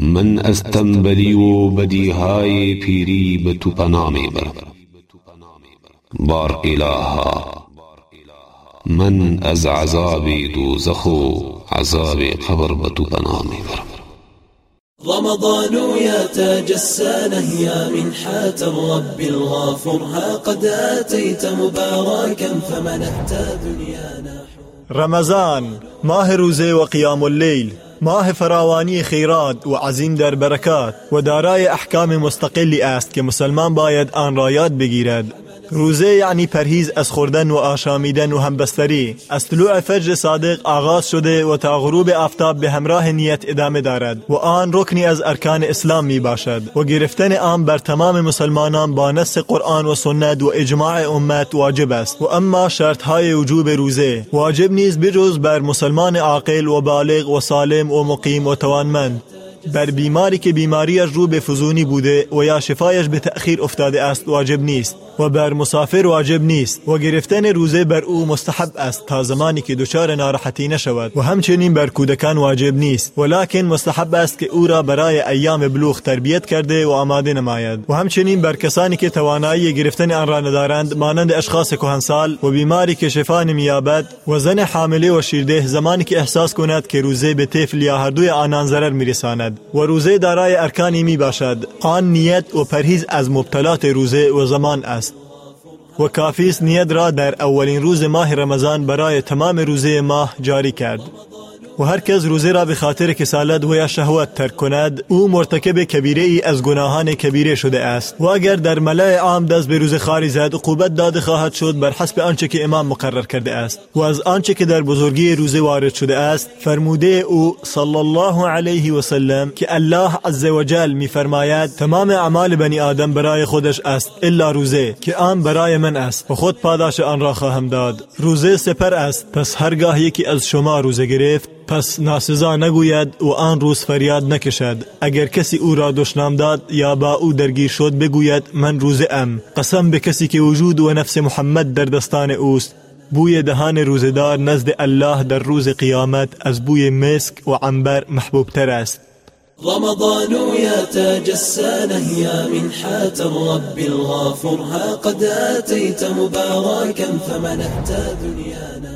من از تنبلی و بدیهای پیری به تو پناه می برم بار الها من از عذاب دوزخ و عذاب قبر به تو پناه می برم رمضان يا تاج السنة يا منحة الرب الغافر ها قد أتيت مباركا فمنحت دنيانا رمضان ماه روزه و قیام اللیل. ماه فراوانی خیرات و عظیم در برکات و دارای احکام مستقلی است که مسلمان باید آن را یاد بگیرد. روزه یعنی پرهیز از خوردن و آشامیدن و همبستری. از طلوع فجر صادق آغاز شده و تا غروب آفتاب به همراه نیت ادامه دارد و آن رکنی از ارکان اسلام می باشد و گرفتن آن بر تمام مسلمانان با نص قرآن و سنت و اجماع امت واجب است. و اما شرط های وجوب روزه واجب نیز بجز بر مسلمان عاقل و بالغ و سالم و مقیم و توانمند. بر بیماری که بیماریش رو به فزونی بوده و یا شفایش به تأخیر افتاده است واجب نیست. و بر مسافر واجب نیست و گرفتن روزه بر او مستحب است تا زمانی که دچار ناراحتی نشود و همچنین بر کودکان واجب نیست. ولکن مستحب است که او را برای ایام بلوغ تربیت کرده و آماده نماید. و همچنین بر کسانی که توانایی گرفتن آن را ندارند مانند اشخاص کهنسال و بیماری که شفا نمییابد و زن حامله و شیرده زمانی که احساس کند که روزه به طفل یا هر دوی آنان ضرر میرساند. و روزه دارای ارکانی می باشد آن نیت و پرهیز از مبتلات روزه و زمان است. و کافی است نیت را در اولین روز ماه رمضان برای تمام روزه ماه جاری کرد. و هر کس روزه را به خاطر کسالت و یا شهوت ترک کند او مرتکب کبیره ای از گناهان کبیره شده است. و اگر در ملای عام دست به روزه خاری زد عقوبت داده خواهد شد بر حسب آنچه که امام مقرر کرده است. و از آنچه که در بزرگی روزه وارد شده است فرموده او صلی الله علیه و سلم که الله عز و جل میفرماید تمام اعمال بنی آدم برای خودش است الا روزه که آن برای من است. و خود پاداش آن را خواهم داد. روزه سپر است پس هرگاه یکی از شما روزه گرفت پس ناسزا نگوید و آن روز فریاد نکشد. اگر کسی أو را دشنام داد یا با أو درگیر شد بگوید من روزه ام. قسم به کسی که وجود و نفس محمد در دستان اوست. بوی دهان روزدار نزد الله در روز قیامت از بوی مسک و عنبر محبوب تر است. رمضان يا تاج السنة يا منحة الرب الغافر ها قد آتيت مباركا فمنحت دنيانا.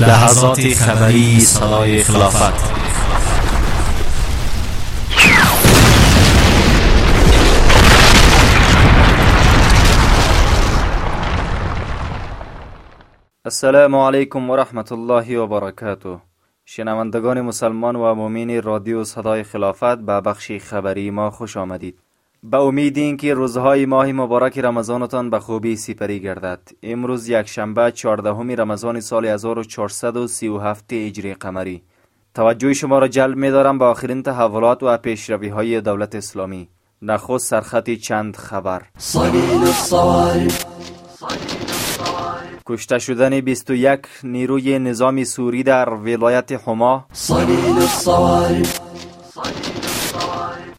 لحظات خبری سرای خلافت. السلام علیکم و رحمت الله و برکاته شنوندگان مسلمان و مؤمن رادیو صدای خلافت به بخش خبری ما خوش آمدید. به امید اینکه روزهای ماه مبارک رمضانتان به خوبی سپری گردد. امروز یک شنبه 14 رمضان سال 1437 هجری قمری. توجه شما را جلب می دارم به آخرین تحولات و پیشروی های دولت اسلامی. نخست سرخط چند خبر. کشته شدن 21 نیروی نظامی سوری در ولایت حما.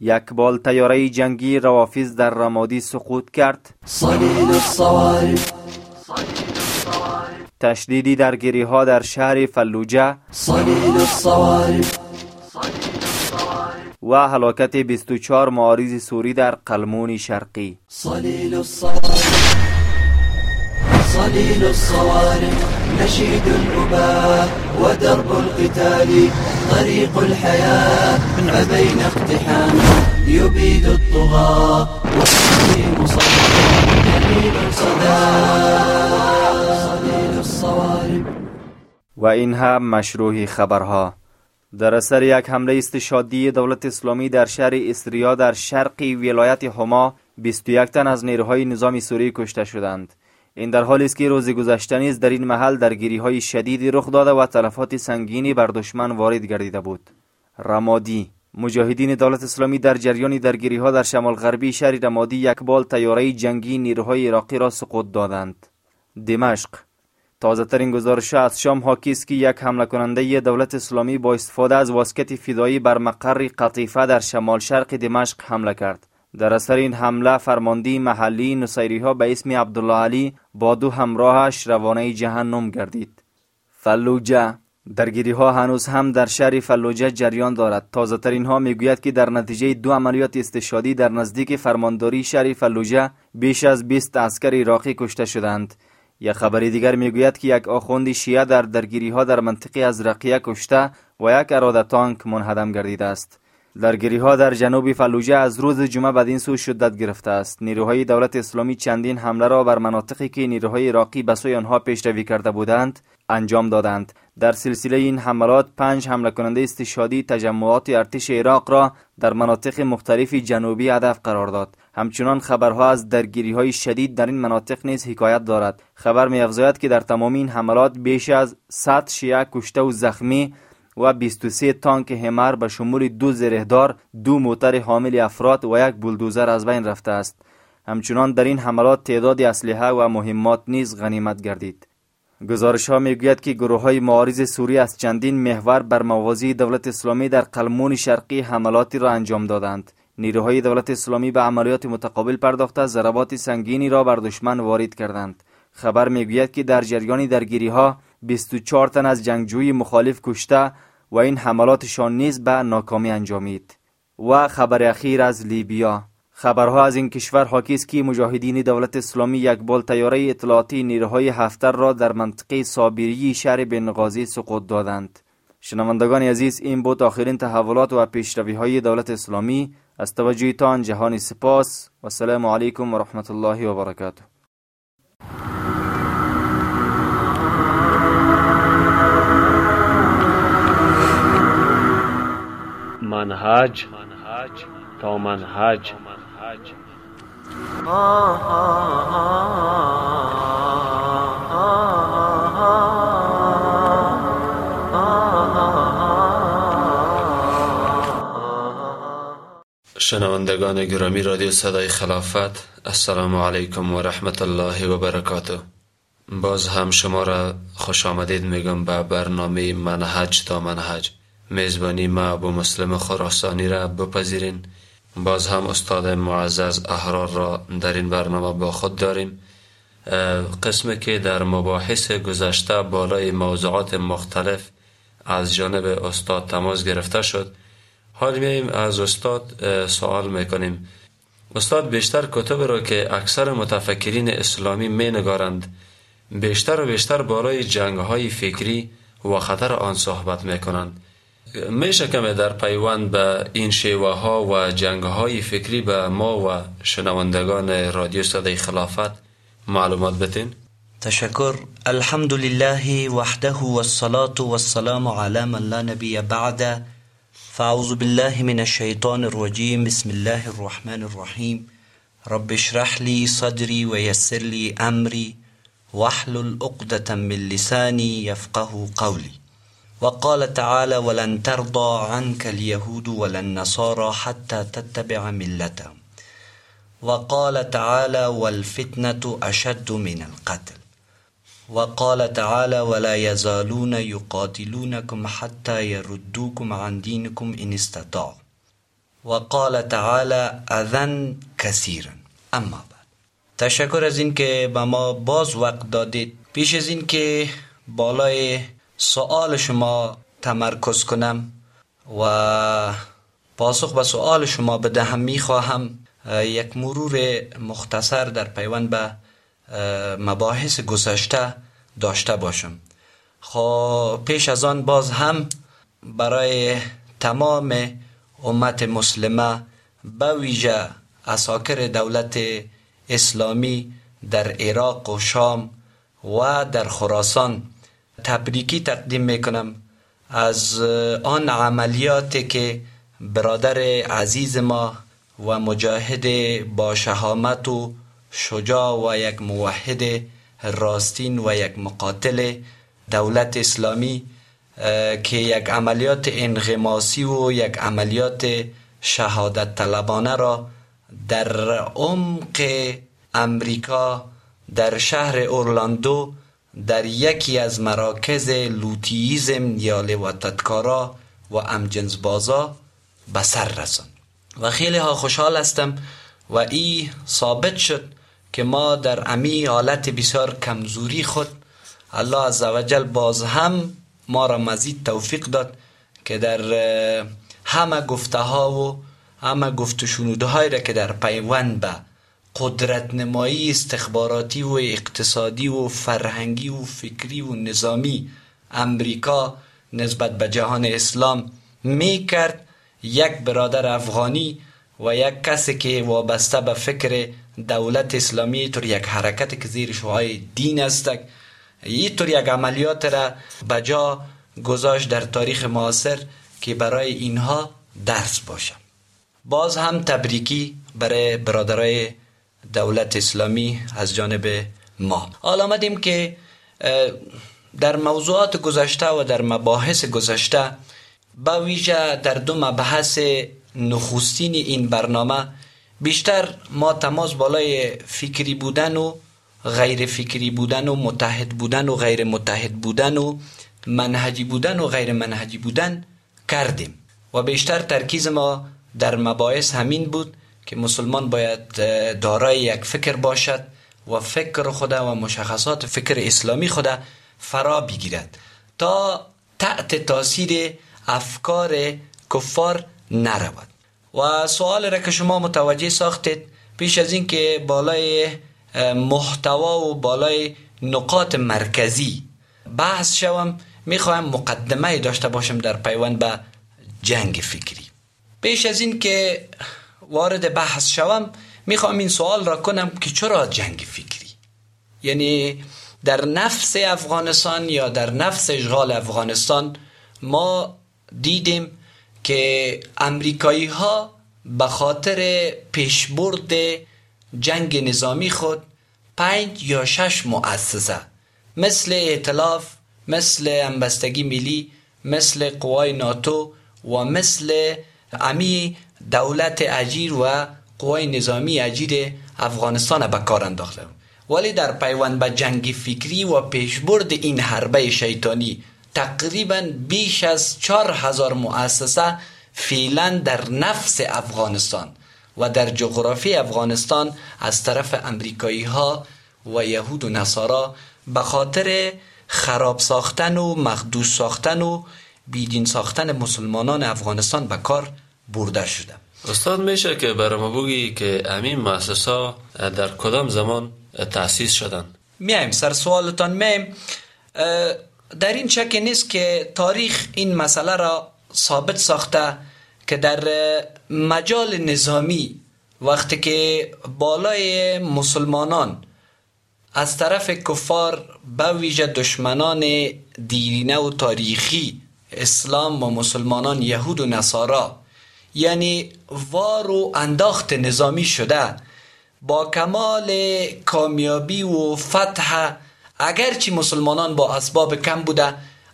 یک بال تیاره جنگی روافیز در رمادی سقوط کرد. صلیل تشدیدی در گیری ها در شهر فلوجه صلیل و هلاکت 24 معارض سوری در قلمون شرقی. صلیل الصوارم نشيد الأباء ودرب القتال طريق الحياة فبين اقتحام يبيد الطغاة والتسليم صدى جميل صدى صليل الصوارم و این هم مشروع خبرها. در اثر یک حمله استشادی دولت اسلامی در شهر استریا در شرقی ولایت حما 21 تن از نیروهای نظامی سوری کشته شدند. این در حالی است که روز گذشته نیز در این محل درگیری های شدیدی رخ داده و تلفات سنگینی بر دشمن وارد گردیده بود. رمادی مجاهدین دولت اسلامی در جریان درگیری ها در شمال غربی شهر رمادی یک بال تیاره جنگی نیروهای عراقی را سقوط دادند. دمشق تازه ترین گزارش از شام حاکی است که یک حمله کننده دولت اسلامی با استفاده از واسکت فدایی بر مقر قطیفه در شمال شرق دمشق حمله کرد. در اثر این حمله فرماندی محلی نصیری ها به اسم عبدالله علی با دو همراهش روانه جهنم گردید. فلوجه درگیری ها هنوز هم در شهر فلوجه جریان دارد. تازه ترین ها می‌گوید که در نتیجه دو عملیات استشادی در نزدیک فرمانداری شهر فلوجه بیش از 20 عسکر عراقی کشته شدند. یک خبری دیگر می‌گوید که یک آخوند شیعه در درگیری ها در منطقه از رقیه کشته و یک اراده تانک منهدم گردیده است. درگیری ها در جنوب فلوجه از روز جمعه بدین سو شدت گرفته است. نیروهای دولت اسلامی چندین حمله را بر مناطقی که نیروهای عراقی به سوی آنها پیشروی کرده بودند انجام دادند. در سلسله این حملات پنج حمله کننده استشهادی تجمعات ارتش عراق را در مناطق مختلف جنوبی هدف قرار داد. همچنان خبرها از درگیری های شدید در این مناطق نیز حکایت دارد. خبر می که در تمام این حملات بیش از 100 شیعه کشته و زخمی و 23 تانک همر به شمول دو زرهدار دو موتر حامل افراد و یک بولدوزر از بین رفته است. همچنان در این حملات تعداد اسلحه و مهمات نیز غنیمت گردید. گزارش ها می‌گوید که گروه های معارض سوری از چندین محور بر موازی دولت اسلامی در قلمون شرقی حملاتی را انجام دادند. نیروهای دولت اسلامی به عملیات متقابل پرداخته ضربات سنگینی را بر دشمن وارد کردند. خبر می‌گوید که در جریان درگیری ها 24 تن از جنگجوی مخالف کشته و این حملاتشان نیز به ناکامی انجامید. و خبر اخیر از لیبیا. خبرها از این کشور حاکی است که مجاهدین دولت اسلامی یک بال تیاره اطلاعاتی نیروهای هفتر را در منطقه صابری شهر بنغازی سقوط دادند. شنوندگان عزیز این بود آخرین تحولات و پیشروی های دولت اسلامی. از توجهتان جهانی سپاس. و السلام علیکم و رحمت الله و برکاته. منهج تا منهج. شنوندگان گرامی رادیو صدای خلافت السلام علیکم و رحمت الله و برکاته. باز هم شما را خوش آمدید میگم به برنامه منهج تا منهج. میزبانی ما ابو مسلم خراسانی را بپذیرین. باز هم استاد معزز احرار را در این برنامه با خود داریم. قسمی که در مباحث گذشته بالای موضوعات مختلف از جانب استاد تماس گرفته شد. حال میاییم از استاد سوال می‌کنیم. استاد بیشتر کتب را که اکثر متفکرین اسلامی می نگارند بیشتر و بیشتر بالای جنگ های فکری و خطر آن صحبت می کنند میشه کمی در پیوند به این شیوه ها و جنگ های فکری به ما و شنوندگان رادیو صدای خلافت معلومات بتین. تشکر. الحمد لله وحده والصلاة والسلام على من لا نبي بعد. فاعوذ بالله من الشيطان الرجيم بسم الله الرحمن الرحيم رب اشرح لي صدري ويسر لي أمري واحلل عقدة من لساني يفقه قولي وقال تعالى ولن ترضى عنك اليهود ولا النصارى حتى تتبع ملتهم وقال تعالى والفتنة أشد من القتل وقال تعالى ولا يزالون يقاتلونكم حتى يردوكم عن دينكم إن استطاعوا وقال تعالى أذن كثيرا أما بعد تشکر از اینکه به ما باز وقت دادید. پیش از اینکه بالای سوال شما تمرکز کنم و پاسخ به سوال شما بدهم می‌خواهم. یک مرور مختصر در پیوند به مباحث گذشته داشته باشم. خب پیش از آن باز هم برای تمام امت مسلمه به ویژه اساکر دولت اسلامی در عراق و شام و در خراسان تبریکی تقدیم می‌کنم از آن عملیاتی که برادر عزیز ما و مجاهد با شهامت و شجاع و یک موحد راستین و یک مقاتل دولت اسلامی که یک عملیات انغماسی و یک عملیات شهادت طلبانه را در عمق امریکا در شهر اورلاندو در یکی از مراکز لوتییزم یا لواتتکارا و امجنز بازا به سر و خیلی ها خوشحال هستم و ای ثابت شد که ما در امی حالت بسیار کمزوری خود الله عزوجل باز هم ما را مزید توفیق داد که در همه گفته ها و همه گفت و هایی را که در پیوند به قدرت نمایی استخباراتی و اقتصادی و فرهنگی و فکری و نظامی امریکا نسبت به جهان اسلام می کرد یک برادر افغانی و یک کسی که وابسته به فکر دولت اسلامی طور یک حرکت که زیر شعای دین است. طور یک عملیات را بجا گذاشت در تاریخ معاصر که برای اینها درس باشه باز هم تبریکی برای برادرای دولت اسلامی از جانب ما. حالا آمدیم که در موضوعات گذشته و در مباحث گذشته با ویژه در دو مبحث نخستین این برنامه بیشتر ما تماس بالای فکری بودن و غیر فکری بودن و متحد بودن و غیر متحد بودن و منهجی بودن و غیر منهجی بودن کردیم. و بیشتر ترکیز ما در مباحث همین بود که مسلمان باید دارای یک فکر باشد و فکر خدا و مشخصات فکر اسلامی خدا فرا بگیرد تا تحت تاثیر افکار کفار نرود. و سوال را که شما متوجه ساختید پیش از این که بالای محتوا و بالای نقاط مرکزی بحث شوم می‌خواهم مقدمه داشته باشم در پیوند به جنگ فکری. پیش از این که وارد بحث شوم می‌خوام این سوال را کنم که چرا جنگ فکری؟ یعنی در نفس افغانستان یا در نفس اشغال افغانستان ما دیدیم که امریکایی ها به خاطر پیشبرد جنگ نظامی خود پنج یا شش مؤسسه مثل اعتلاف مثل انبستگی ملی مثل قوای ناتو و مثل امی دولت اجیر و قوای نظامی اجیر افغانستان به کار انداخته. ولی در پیوند به جنگ فکری و پیشبرد این حربه شیطانی تقریبا بیش از چهار هزار مؤسسه فعلا در نفس افغانستان و در جغرافی افغانستان از طرف امریکایی ها و یهود و نصارا به خاطر خراب ساختن و مخدوش ساختن و بیدین ساختن مسلمانان افغانستان به کار برده شده. استاد میشه که برای ما بگی که امین مؤسسه در کدام زمان تأسیس شدن؟ میایم سر سوالتان. میایم در این شک نیست که تاریخ این مسئله را ثابت ساخته که در مجال نظامی وقتی که بالای مسلمانان از طرف کفار به ویژه دشمنان دیرینه و تاریخی اسلام و مسلمانان یهود و نصارا یعنی وار و انداخت نظامی شده. با کمال کامیابی و فتح اگرچه مسلمانان با اسباب کم بوده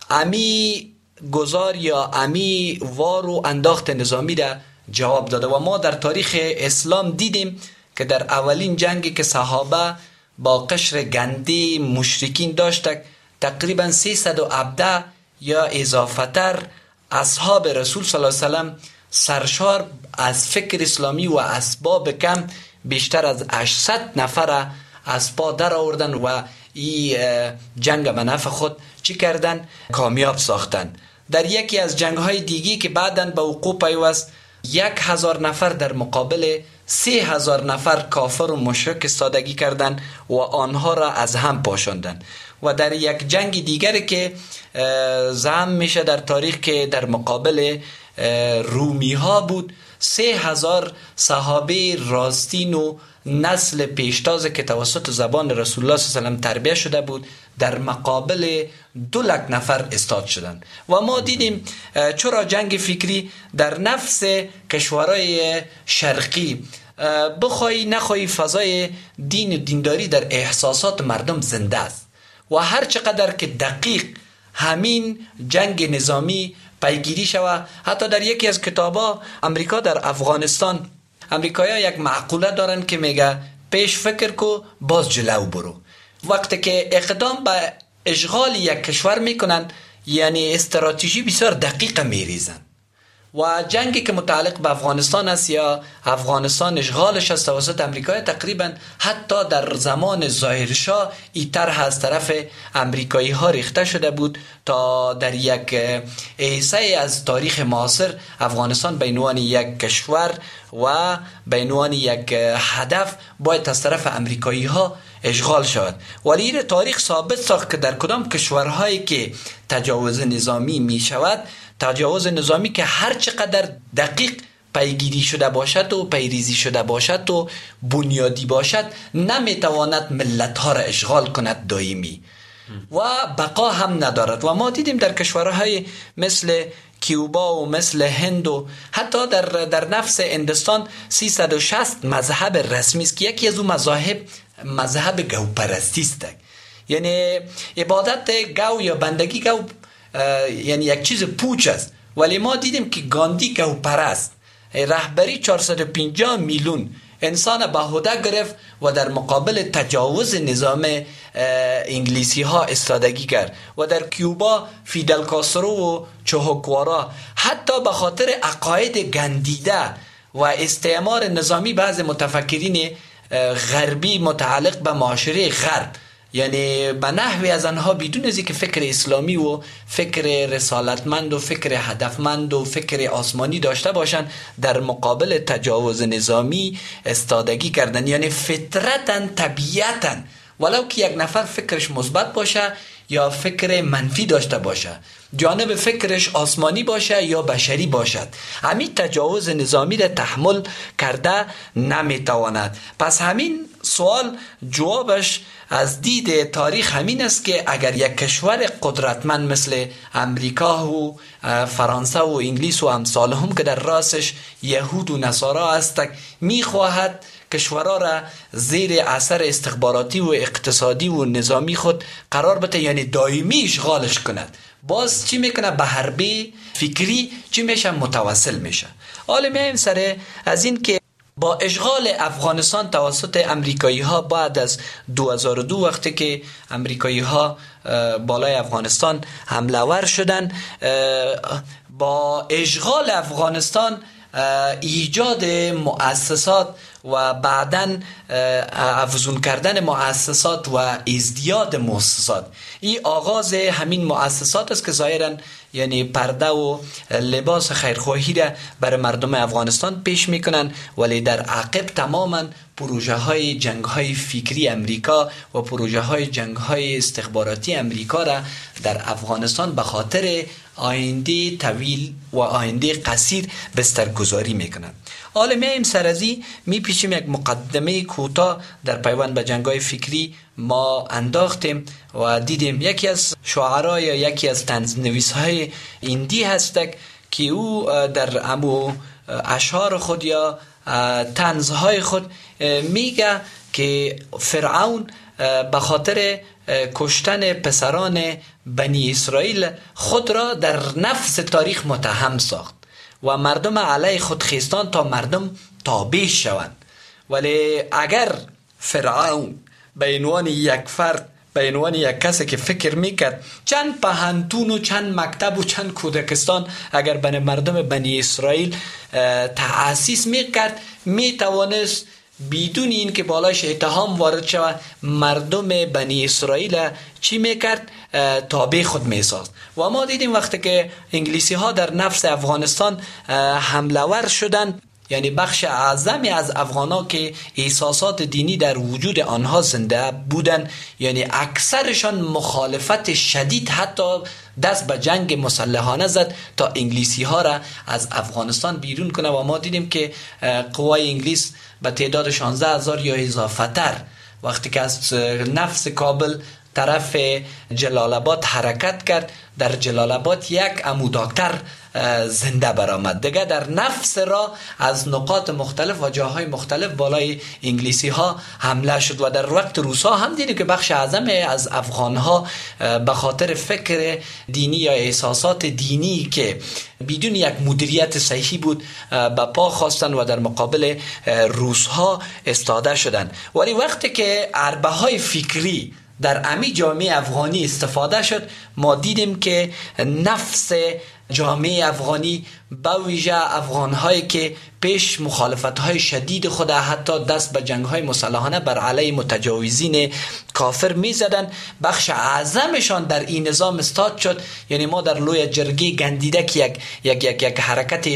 امی گذار یا امی وار و انداخت نظامی را جواب داده. و ما در تاریخ اسلام دیدیم که در اولین جنگی که صحابه با قشر گنده مشرکین داشته تقریبا 317 یا اضافتر اصحاب رسول صلی الله علیه وسلم سرشار از فکر اسلامی و اسباب کم بیشتر از 800 نفر از پا در آوردن و این جنگ به خود چی کردن؟ کامیاب ساختن. در یکی از جنگ های دیگی که بعدا به وقوع پیوست یک هزار نفر در مقابل سه هزار نفر کافر و مشرک استادگی کردند و آنها را از هم پاشاندن و در یک جنگ دیگر که زم میشه در تاریخ که در مقابل رومی ها بود. سه هزار صحابه راستین و نسل پیشتاز که توسط زبان رسول الله صلی الله علیه و تربیه شده بود در مقابل دو لک نفر استاد شدند. و ما دیدیم چرا جنگ فکری در نفس کشورهای شرقی بخوای نخوای فضای دین و دینداری در احساسات مردم زنده است. و هر چقدر که دقیق همین جنگ نظامی پیگیری شوه. حتی در یکی از کتابا امریکا در افغانستان. امریکایی یک معقوله دارن که میگه پیش فکر کو باز جلو برو. وقتی که اقدام به اشغال یک کشور می‌کنن یعنی استراتژی بسیار دقیق میریزن. و جنگی که متعلق به افغانستان است یا افغانستان اشغالش از توسط امریکا تقریبا حتی در زمان ظاهرشاه این طرح از طرف امریکایی ها ریخته شده بود تا در یک ایسه از تاریخ معاصر افغانستان به عنوان یک کشور و به عنوان یک هدف باید از طرف امریکایی ها اشغال شود. ولی این تاریخ ثابت ساخت که در کدام کشورهایی که تجاوز نظامی می شود تجاوز نظامی که هر چقدر دقیق پیگیری شده باشد و پیریزی شده باشد و بنیادی باشد نمی‌تواند ملت ها را اشغال کند دائمی. و بقا هم ندارد. و ما دیدیم در کشورهای مثل کیوبا و مثل هند و حتی در, در نفس اندستان 360 مذهب رسمی است که یکی از اون مذاهب مذهب گوپرستی است. یعنی عبادت گو یا بندگی گو یعنی یک چیز پوچ است. ولی ما دیدیم که گاندی که پرست رهبری 450 میلیون انسان بهوده گرفت و در مقابل تجاوز نظام انگلیسی ها استادگی کرد و در کیوبا فیدل کاسترو و چوهکوارا حتی به خاطر عقاید گندیده و استعمار نظامی بعض متفکرین غربی متعلق به معاشره غرب یعنی به نحوی از آنها بدون از که فکر اسلامی و فکر رسالتمند و فکر هدفمند و فکر آسمانی داشته باشند در مقابل تجاوز نظامی استادگی کردن. یعنی فطرتا طبیعتا. ولو که یک نفر فکرش مثبت باشه یا فکر منفی داشته باشه. جانب فکرش آسمانی باشه یا بشری باشد. همین تجاوز نظامی را تحمل کرده نمی‌تواند. پس همین سوال جوابش از دید تاریخ همین است که اگر یک کشور قدرتمند مثل امریکا و فرانسه و انگلیس و امثال هم که در راسش یهود و نصارا است می‌خواهد کشورها را زیر اثر استخباراتی و اقتصادی و نظامی خود قرار بده یعنی دائمی اشغالش کند. باز چی می‌کنه؟ به حربه فکری چی میشه؟ متوسل میشه. حالا میایم سر از این که با اشغال افغانستان توسط امریکایی ها بعد از 2002 وقتی که امریکایی ها بالای افغانستان حمله ور شدن با اشغال افغانستان ایجاد مؤسسات و بعدا افزون کردن مؤسسات و ازدیاد مؤسسات. این آغاز همین مؤسسات است که ظاهرا یعنی پرده و لباس خیرخواهی را برای مردم افغانستان پیش می‌کنن ولی در عقب تماما پروژه های جنگ های فکری امریکا و پروژه های جنگ های استخباراتی امریکا را در افغانستان به خاطر آینده طویل و آینده قصیر بسترگذاری می‌کنن حالا میایم سرازی میپیشیم یک مقدمه کوتاه در پیوند به جنگ های فکری ما انداختیم و دیدیم یکی از شعرا یا یکی از تنز نویس های ایندی هستک که او در امو اشعار خود یا تنزهای خود میگه که فرعون به خاطر کشتن پسران بنی اسرائیل خود را در نفس تاریخ متهم ساخت و مردم علیه خود خیستان تا مردم تابع شوند. ولی اگر فرعون به عنوان یک فرد به عنوان یک کسی که فکر می‌کرد چند پهنتون و چند مکتب و چند کودکستان اگر بین مردم بنی اسرائیل تأسیس می‌کرد می‌توانست بدون این که بالایش اتهام وارد شود مردم بنی اسرائیل چی می‌کرد؟ تابع خود میساز و ما دیدیم وقتی که انگلیسی ها در نفس افغانستان حمله ور شدند یعنی بخش اعظمی از افغان که احساسات دینی در وجود آنها زنده بودن یعنی اکثرشان مخالفت شدید حتی دست به جنگ مسلحانه زد تا انگلیسی ها را از افغانستان بیرون کنه و ما دیدیم که قوای انگلیس به تعداد 16 هزار یا اضافه تر وقتی که از نفس کابل طرف جلال آباد حرکت کرد در جلال آباد یک امو دکتر زنده برآمد. دیگه در نفس را از نقاط مختلف و جاهای مختلف بالای انگلیسی ها حمله شد و در وقت روسا هم دیدیم که بخش اعظم از افغان ها به خاطر فکر دینی یا احساسات دینی که بدون یک مدیریت صحیحی بود به پا خواستن و در مقابل روس ها استاده شدن ولی وقتی که عربه های فکری در امی جامعه افغانی استفاده شد ما دیدیم که نفس جامعه افغانی با ویژه افغان هایی که پیش مخالفت های شدید خود حتی دست به جنگ های مسلحانه بر علیه متجاوزین کافر می زدن بخش اعظمشان در این نظام استاد شد. یعنی ما در لوی جرگی گندیده که یک, یک, یک, یک حرکت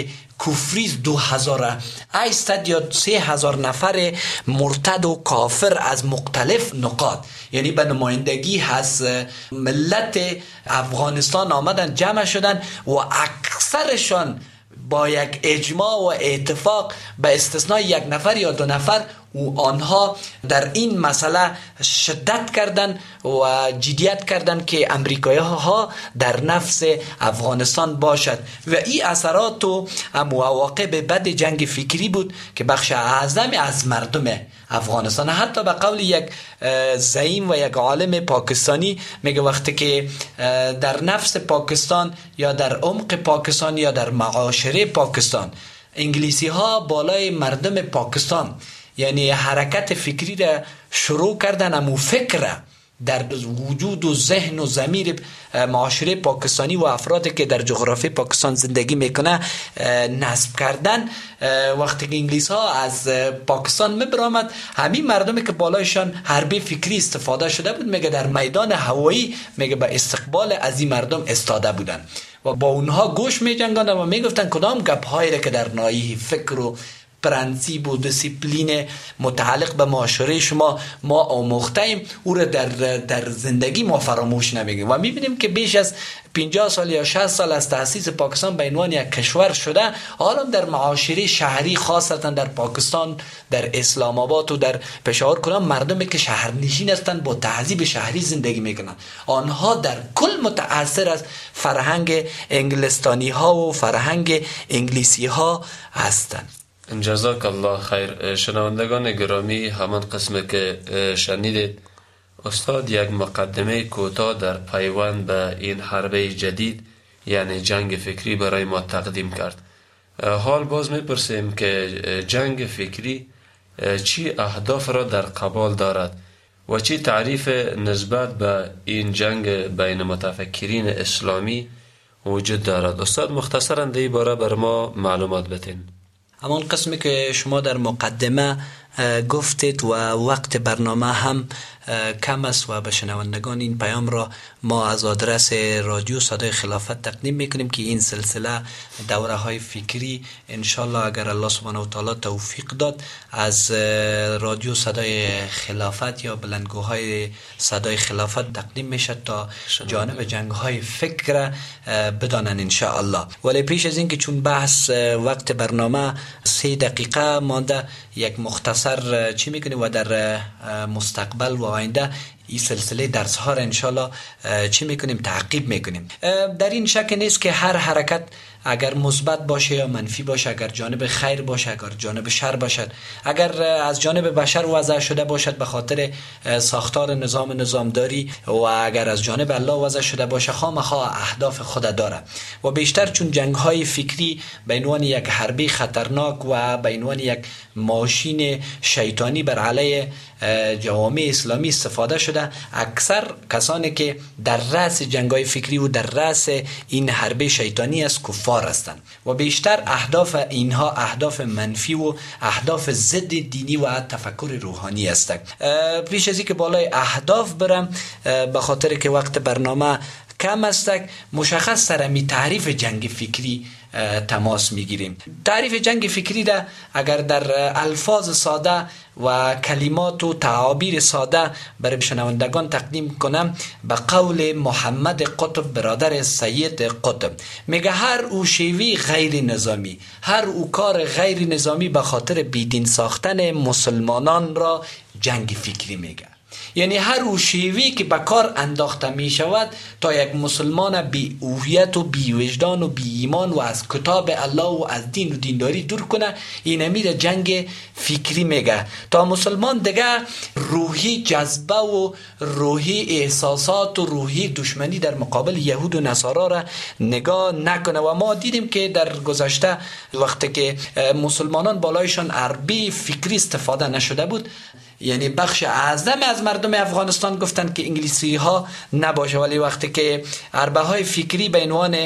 کفریز دو هزار ایستد یا سه هزار نفر مرتد و کافر از مختلف نقاط. یعنی به نمایندگی از ملت افغانستان آمدن جمع شدن و اکثرشان با یک اجماع و اتفاق به استثنای یک نفر یا دو نفر و آنها در این مسئله شدت کردن و جدیت کردن که امریکایی ها در نفس افغانستان باشد. و این اثرات و مواقع بد جنگ فکری بود که بخش اعظم از مردم افغانستان. حتی به قول یک زعیم و یک عالم پاکستانی میگه وقتی که در نفس پاکستان یا در عمق پاکستان یا در معاشره پاکستان. انگلیسی ها بالای مردم پاکستان. یعنی حرکت فکری را شروع کردن امو فکر در وجود و ذهن و زمیر معاشره پاکستانی و افرادی که در جغرافی پاکستان زندگی می‌کنه نصب کردن. وقتی که انگلیس ها از پاکستان مبرامد همین مردمی که بالایشان حربی فکری استفاده شده بود میگه در میدان هوایی میگه به استقبال از این مردم استاده بودن. و با اونها گوش می و می‌گفتن کدام گپ هایی که در نایی فکر و پرنسیب و دسیپلین متعلق به معاشره شما ما آموخته ایم او را در, در زندگی ما فراموش نمیگیم. و می‌بینیم که بیش از 50 سال یا 60 سال از تاسیس پاکستان به عنوان یک کشور شده حالا در معاشره شهری خاصتا در پاکستان در اسلام آباد و در پشاور کدام مردمی که شهرنشین هستند با تهذیب شهری زندگی می‌کنند. آنها در کل متاثر از فرهنگ انگلستانی ها و فرهنگ انگلیسی ها هستند. جزاک الله خیر شنوندگان گرامی همان قسم که شنیدید استاد یک مقدمه کوتاه در پیوند به این حربه جدید یعنی جنگ فکری برای ما تقدیم کرد. حال باز می‌پرسیم که جنگ فکری چی اهداف را در قبال دارد و چی تعریف نسبت به این جنگ بین متفکرین اسلامی وجود دارد. استاد مختصرا دی باره بر ما معلومات بتین. همان قسمی که شما در مقدمه گفتید و وقت برنامه هم کم است و به شنوندگان این پیام را ما از آدرس رادیو صدای خلافت تقدیم می‌کنیم که این سلسله دوره های فکری انشالله اگر الله سبحانه و تعالی توفیق داد از رادیو صدای خلافت یا بلندگوهای صدای خلافت تقدیم می‌شد تا جانب جنگ های فکر بدانن انشاءالله. ولی پیش از اینکه چون بحث وقت برنامه سه دقیقه مانده یک مختصر چی می‌کنیم و در مستقبل و آینده این سلسله درس ها را انشالله چی می‌کنیم؟ تعقیب می‌کنیم. در این شک نیست که هر حرکت اگر مثبت باشه یا منفی باشه اگر جانب خیر باشه اگر جانب شر باشد اگر از جانب بشر وضع شده باشد به خاطر ساختار نظام نظامداری و اگر از جانب الله وضع شده باشه خامخا اهداف خود داره. و بیشتر چون جنگ های فکری به عنوان یک حربی خطرناک و به عنوان یک ماشین شیطانی بر علیه جوامع اسلامی استفاده شده. اکثر کسانی که در رأس جنگ های فکری و در رأس این حربه شیطانی است کفار هستند. و بیشتر اهداف اینها اهداف منفی و اهداف ضد دینی و تفکر روحانی است پیش از که بالای اهداف برم به خاطر که وقت برنامه کم است مشخص سرمی تعریف جنگ فکری تماس می‌گیریم. تعریف جنگ فکری ده اگر در الفاظ ساده و کلمات و تعابیر ساده برای شنوندگان تقدیم کنم به قول محمد قطب برادر سید قطب. میگه هر او شیوی غیر نظامی هر او کار غیر نظامی به خاطر بیدین ساختن مسلمانان را جنگ فکری میگه. یعنی هر او شیوی که به کار انداخته می شود تا یک مسلمان بی اوهیت و بی وجدان و بی ایمان و از کتاب الله و از دین و دینداری دور کنه این امیر جنگ فکری میگه. تا مسلمان دیگه روحی جذبه و روحی احساسات و روحی دشمنی در مقابل یهود و نصارا را نگاه نکنه. و ما دیدیم که در گذشته وقتی که مسلمانان بالایشان عربی فکری استفاده نشده بود یعنی بخش اعظم از مردم افغانستان گفتند که انگلیسی ها نباشه. ولی وقتی که عربه های فکری به عنوان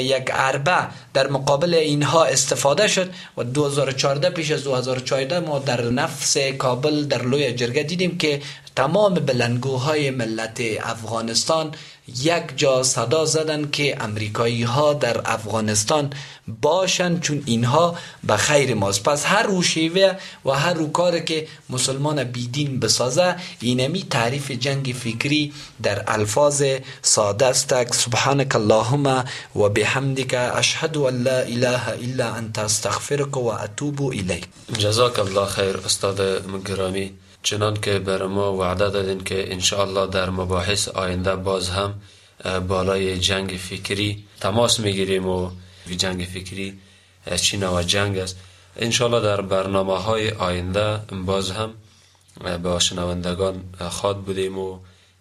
یک عربه در مقابل اینها استفاده شد و 2014 پیش از 2014 ما در نفس کابل در لوی جرگه دیدیم که تمام بلنگوهای ملت افغانستان یک جا صدا زدن که امریکایی ها در افغانستان باشن چون اینها به خیر ماست. پس هر رو شیوه و هر رو کار که مسلمان بیدین بسازه اینمی تعریف جنگ فکری در الفاظ ساده است. سبحانك اللهم و بحمدك اشهد ان لا اله الا انت استغفرك و اتوب الیک. جزاک الله خیر استاد گرامی چنان که بر ما وعده دادین که انشاءالله در مباحث آینده باز هم بالای جنگ فکری تماس می‌گیریم و جنگ فکری چی نوع جنگ است. انشاءالله در برنامه های آینده باز هم با شنوندگان خواد بودیم و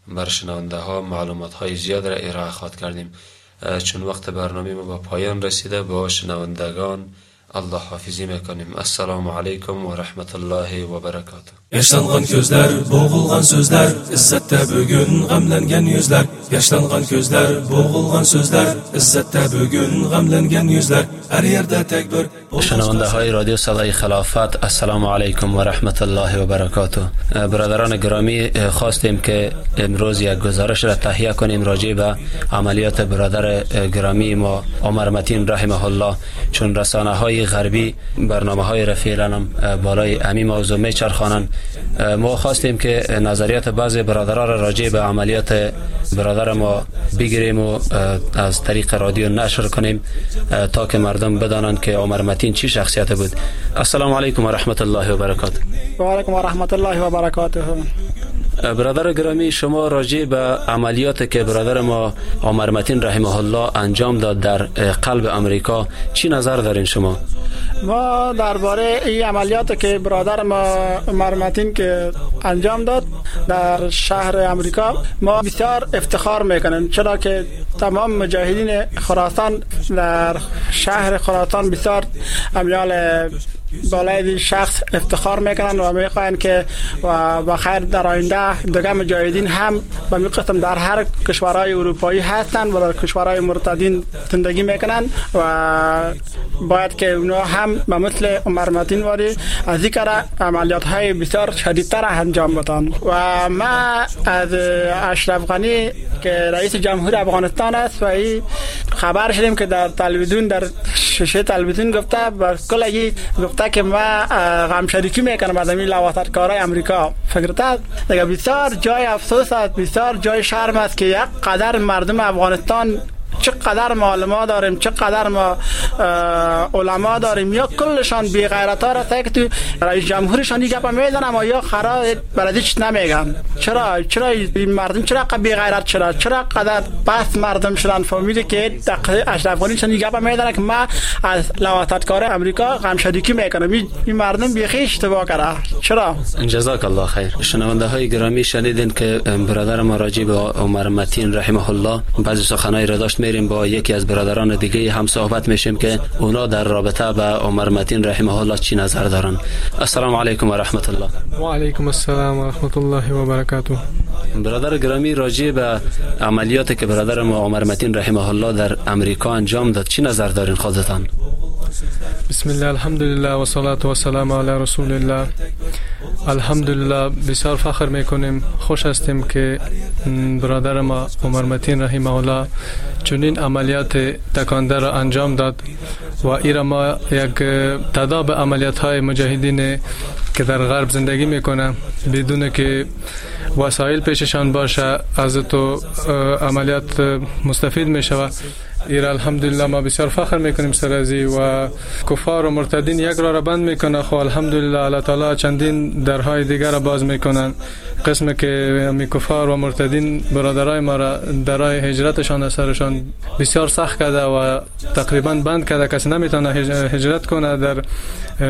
بر شنونده ها معلومات های زیاد را ارائه خواد کردیم. چون وقت برنامه ما با پایان رسیده با شنوندگان الله حافظی میکنیم السلام علیکم و رحمت الله و برکاته Yaşlanğan gözlər, boğulğan sözlər, izzətdə bugün qəmlənən yüzlər. Yaşlanğan gözlər, boğulğan sözlər, izzətdə bugün qəmlənən yüzlər. Hər yerdə təkbir. شنونده های رادیو صدای خلافت السلام علیکم و رحمت الله و برکاته برادران گرامی خواستیم که امروز یک گزارش را تهیه کنیم راجع به عملیات برادر گرامی ما عمر متین رحمه الله چون رسانه های غربی برنامه های رفیع بالای امی موضوع میچرخانند ما خواستیم که نظریات بعض برادران را راجع به عملیات برادر ما بگیریم و از طریق رادیو نشر کنیم تا که مردم بدانند که عمر متین چی شخصیت بود. السلام علیکم و رحمت الله و برکاته. و علیکم و رحمت الله و برکاته. برادر گرامی شما راجع به عملیات که برادر ما عمر متین رحمه الله انجام داد در قلب امریکا چی نظر دارین شما؟ ما درباره این عملیات که برادر ما عمر متین که انجام داد در شهر امریکا ما بسیار افتخار می‌کنیم چرا که تمام مجاهدین خراسان در شهر خراسان بسیار امیال بالای شخص افتخار می‌کنن و می‌خواین که و بخیر در آینده دیگه مجاهدین هم به می در هر کشورهای اروپایی هستن و در کشورهای مرتدین زندگی می‌کنن و باید که اونا هم به مثل عمر متین واری از این عملیات های بسیار شدیدتر انجام بدن. و ما از اشرف غنی که رئیس جمهور افغانستان است و این خبر شدیم که در تلویزیون در ششه تلویزیون گفته بر کل که ما غم شریکی می‌کنم از این کارای امریکا فکرت دیگه بسیار جای افسوس است بسیار جای شرم است که یک قدر مردم افغانستان چقدر معلم داریم چقدر ما علما داریم یا کلشان بی غیرت ها را که تو رئیس جمهورشان دیگه گپ می‌زنن اما یا خرا بلدی چیز نمیگن. چرا؟ چرا این مردم چرا بی غیرت چرا چرا قدر پس مردم شدن؟ فهمیده که دقیقه اشرف غنی گپ می‌زنن که ما از کار امریکا غم شدیکی می‌کنم. این مردم بیخی اشتباه کرده چرا؟ جزاک الله خیر. شنونده های گرامی شنیدین که برادر ما راجی به عمر متین رحمه الله بعضی سخنای را داشت. میریم با یکی از برادران دیگه هم صحبت میشیم که اونا در رابطه به عمر متین رحمه الله چی نظر دارن. السلام علیکم و رحمت الله و علیکم السلام و رحمت الله و برکاته برادر گرامی راجع به عملیاتی که برادر ما عمر متین رحمه الله در امریکا انجام داد چی نظر دارین خودتان؟ بسم الله الحمدلله و صلات و سلام علی رسول الله. الحمدلله بسیار فخر می‌کنیم خوش هستیم که برادر ما عمر متین رحمه الله چنین عملیات تکانده را انجام داد و ایرا ما یک تداب عملیات های مجاهدین که در غرب زندگی می‌کنه بدون که وسایل پیششان باشه از تو عملیات مستفید می‌شوه ایر الحمدلله ما بسیار فخر می‌کنیم سر ازی و کفار و مرتدین یک را را بند می‌کنه. خو الحمدلله الله تعالی چندین درهای دیگر را باز می‌کنن. قسم که می کفار و مرتدین برادرای ما را درای هجرتشان سرشان بسیار سخت کرده و تقریبا بند کرده. کسی نمی‌تونه هجرت کنه در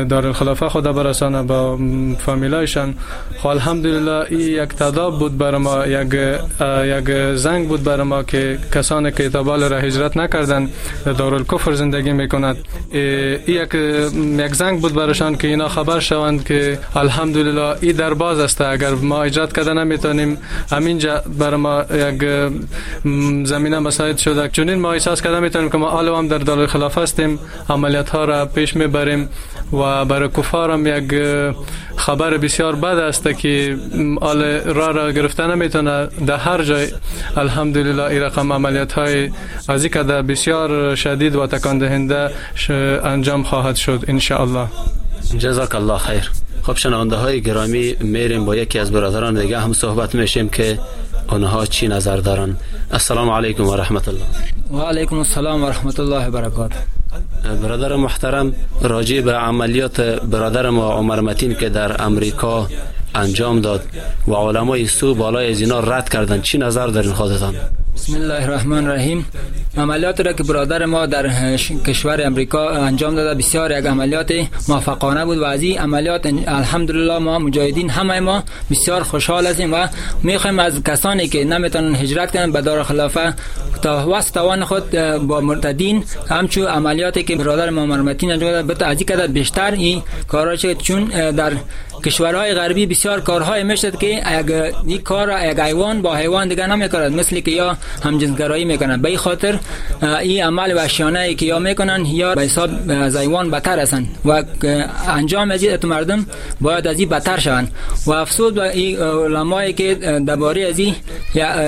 دار الخلافه خود برسانه با فامیلایشان. خو الحمدلله این یک تداب بود بر ما یک یک زنگ بود بر ما که کسانی که تبال را هجرت نکردن. در الکفر زندگی می‌کند. یک یک زنگ بود برشان که اینا خبر شوند که الحمدلله این در باز است. اگر ما ایجاد کرده نمی‌تونیم همینجا بر ما یک زمینه مساعد شده چونین ما احساس کرده می‌تونیم که ما حالا هم در دار خلافه هستیم. عملیات ها را پیش می‌بریم و برای کفار هم یک خبر بسیار بد است که آل را را گرفته نمی‌تونه. در هر جای الحمدلله این رقم عملیات های از بسیار شدید و تکان دهنده انجام خواهد شد ان الله جزاک الله خیر. خب شنونده های گرامی میریم با یکی از برادران دیگه هم صحبت میشیم که آنها چی نظر دارن. السلام علیکم و رحمت الله و علیکم السلام و رحمت الله و برکاته. برادر محترم راجع به عملیات برادر ما عمر متین که در امریکا انجام داد و علمای سو بالای از اینا رد کردن چی نظر دارین خودتان؟ بسم الله الرحمن الرحیم. عملیات را که برادر ما در کشور امریکا انجام داده بسیار یک عملیات موفقانه بود و از این عملیات الحمدلله ما مجاهدین همه ما بسیار خوشحال هستیم و می‌خوایم از کسانی که نمی‌تونن هجرت کنن به دار خلافه تا وسط توان خود با مرتدین همچون عملیاتی که برادر ما مرمتین انجام داده. از این بیشتر این کارا چون در کشورهای غربی بسیار کارهای می‌شد که اگر این کار یک حیوان با حیوان دیگه نمی‌کند مثل که یا همجنسگرایی می‌کنن. به خاطر این عمل وحشیانه ای که یا می‌کنن یا به حساب از حیوان بدتر هستند و انجام از این مردم باید از این بدتر شوند. و افسوس به این علمایی که درباره از این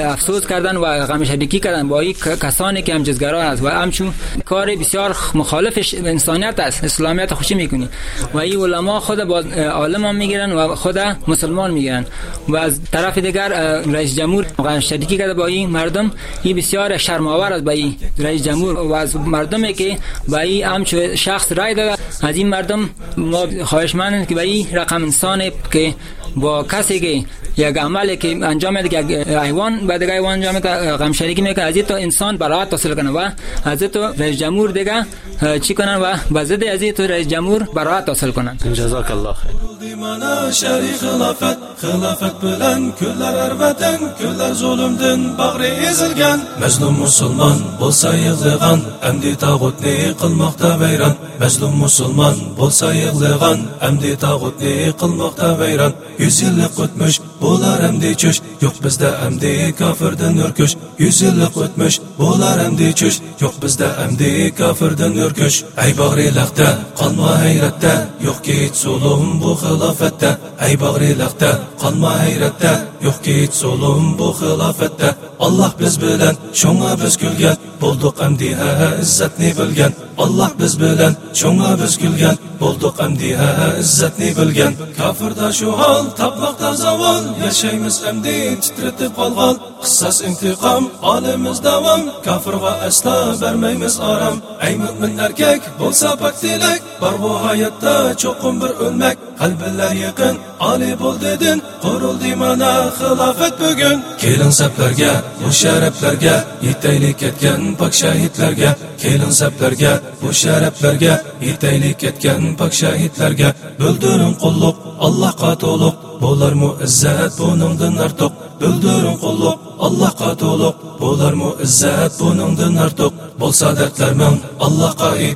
افسوس کردن و غم کردن با این کسانی که همجنسگرا است و همچون کار بسیار مخالف انسانیت است. اسلامیت خوشی می‌کنی. و این علما خود با عالم می‌گیرن و خود مسلمان می‌گیرن. و از طرف دیگر رئیس جمهور غم کرده با این مردم. این بسیار شرم آور است. با این رئیس جمهور و از مردمی که این همچو شخص رای داده از این مردم ما خواهش که این رقم انسان که با کسی که یک عملی که انجام میده که حیوان به دیگه حیوان انجام میده غم شریکی می‌کنه از تو انسان برات حاصل کنه و از تو رئیس جمهور دیگه چی کنن و به ضد از تو رئیس جمهور برات حاصل کنن. جزاک الله خیر. Xilofat bilan kunlar vatan kunlar zulmdan bag'ri ezilgan. Mazlum musulmon bo'lsa yig'lig'an amdi tag'utni qilmoqda vayron. Mazlum musulmon bo'lsa yig'lig'an amdi tag'utni qilmoqda vayron. Yuz yillik o'tmish bo'lar amdi chush. Yo'q bizda amdi kofirdan o'rkush yuz yillik o'tmish bo'lar amdi chush. Yo'q bizda amdi kofirdan o'rkush ay bag'ri laqda qolma hayratda. Yo'qki hech zulm bu xilofatda. Ay bag'ri laqda Qanma heyrətdə, yox ki, heç solum bu xilafətdə. Alloh biz bilan shunga biz kulgan bo'ldik amdi ha izzatni bilgan alloh biz bilan shunga biz kulgan bo'ldik amdi ha izzatni bilgan kofirda shu hol topmoqda zavol yashaymiz amdi titratib qolgan qissas intiqom olimiz davom kofirga aslo bermaymiz orom ey mo'min erkak bo'lsa pok tilak bor bu hayotda cho'qim bir o'lmak qalbinlar yaqin oli bo'l dedin. Qurildi mana xilofat bugun kelin saplarga bu sharaflarga yetaylik ketgan pok shahidlarga kelin saplarga bu sharaflarga yetaylik ketgan pok shahidlarga. Bildirin qulluq allohga to'liq bo'larmu izzat buningdan ortiq. Bildirin qulluq allohga to'liq bo'larmu izzat buningdan ortiq.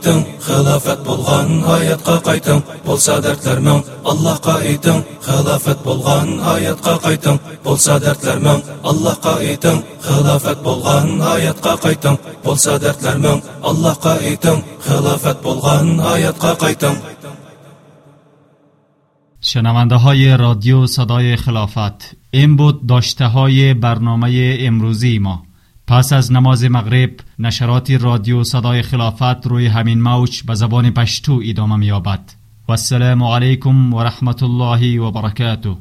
Ayting xilofat bo'lgan hayotga qayting bo'lsa dardlar ming allohga ayting xilofat bo'lgan hayotga qayting bo'lsa dardlar ming allohga ayting xilofat bo'lgan hayotga qayting bo'lsa dardlar ming allohga ayting xilofat bo'lgan hayotga qayting شنونده های رادیو صدای خلافت این بود داشته های برنامه امروزی ما پس از نماز مغرب نشرات رادیو صدای خلافت روی همین موج به زبان پشتو ادامه میابد و السلام علیکم و رحمت الله و برکاته.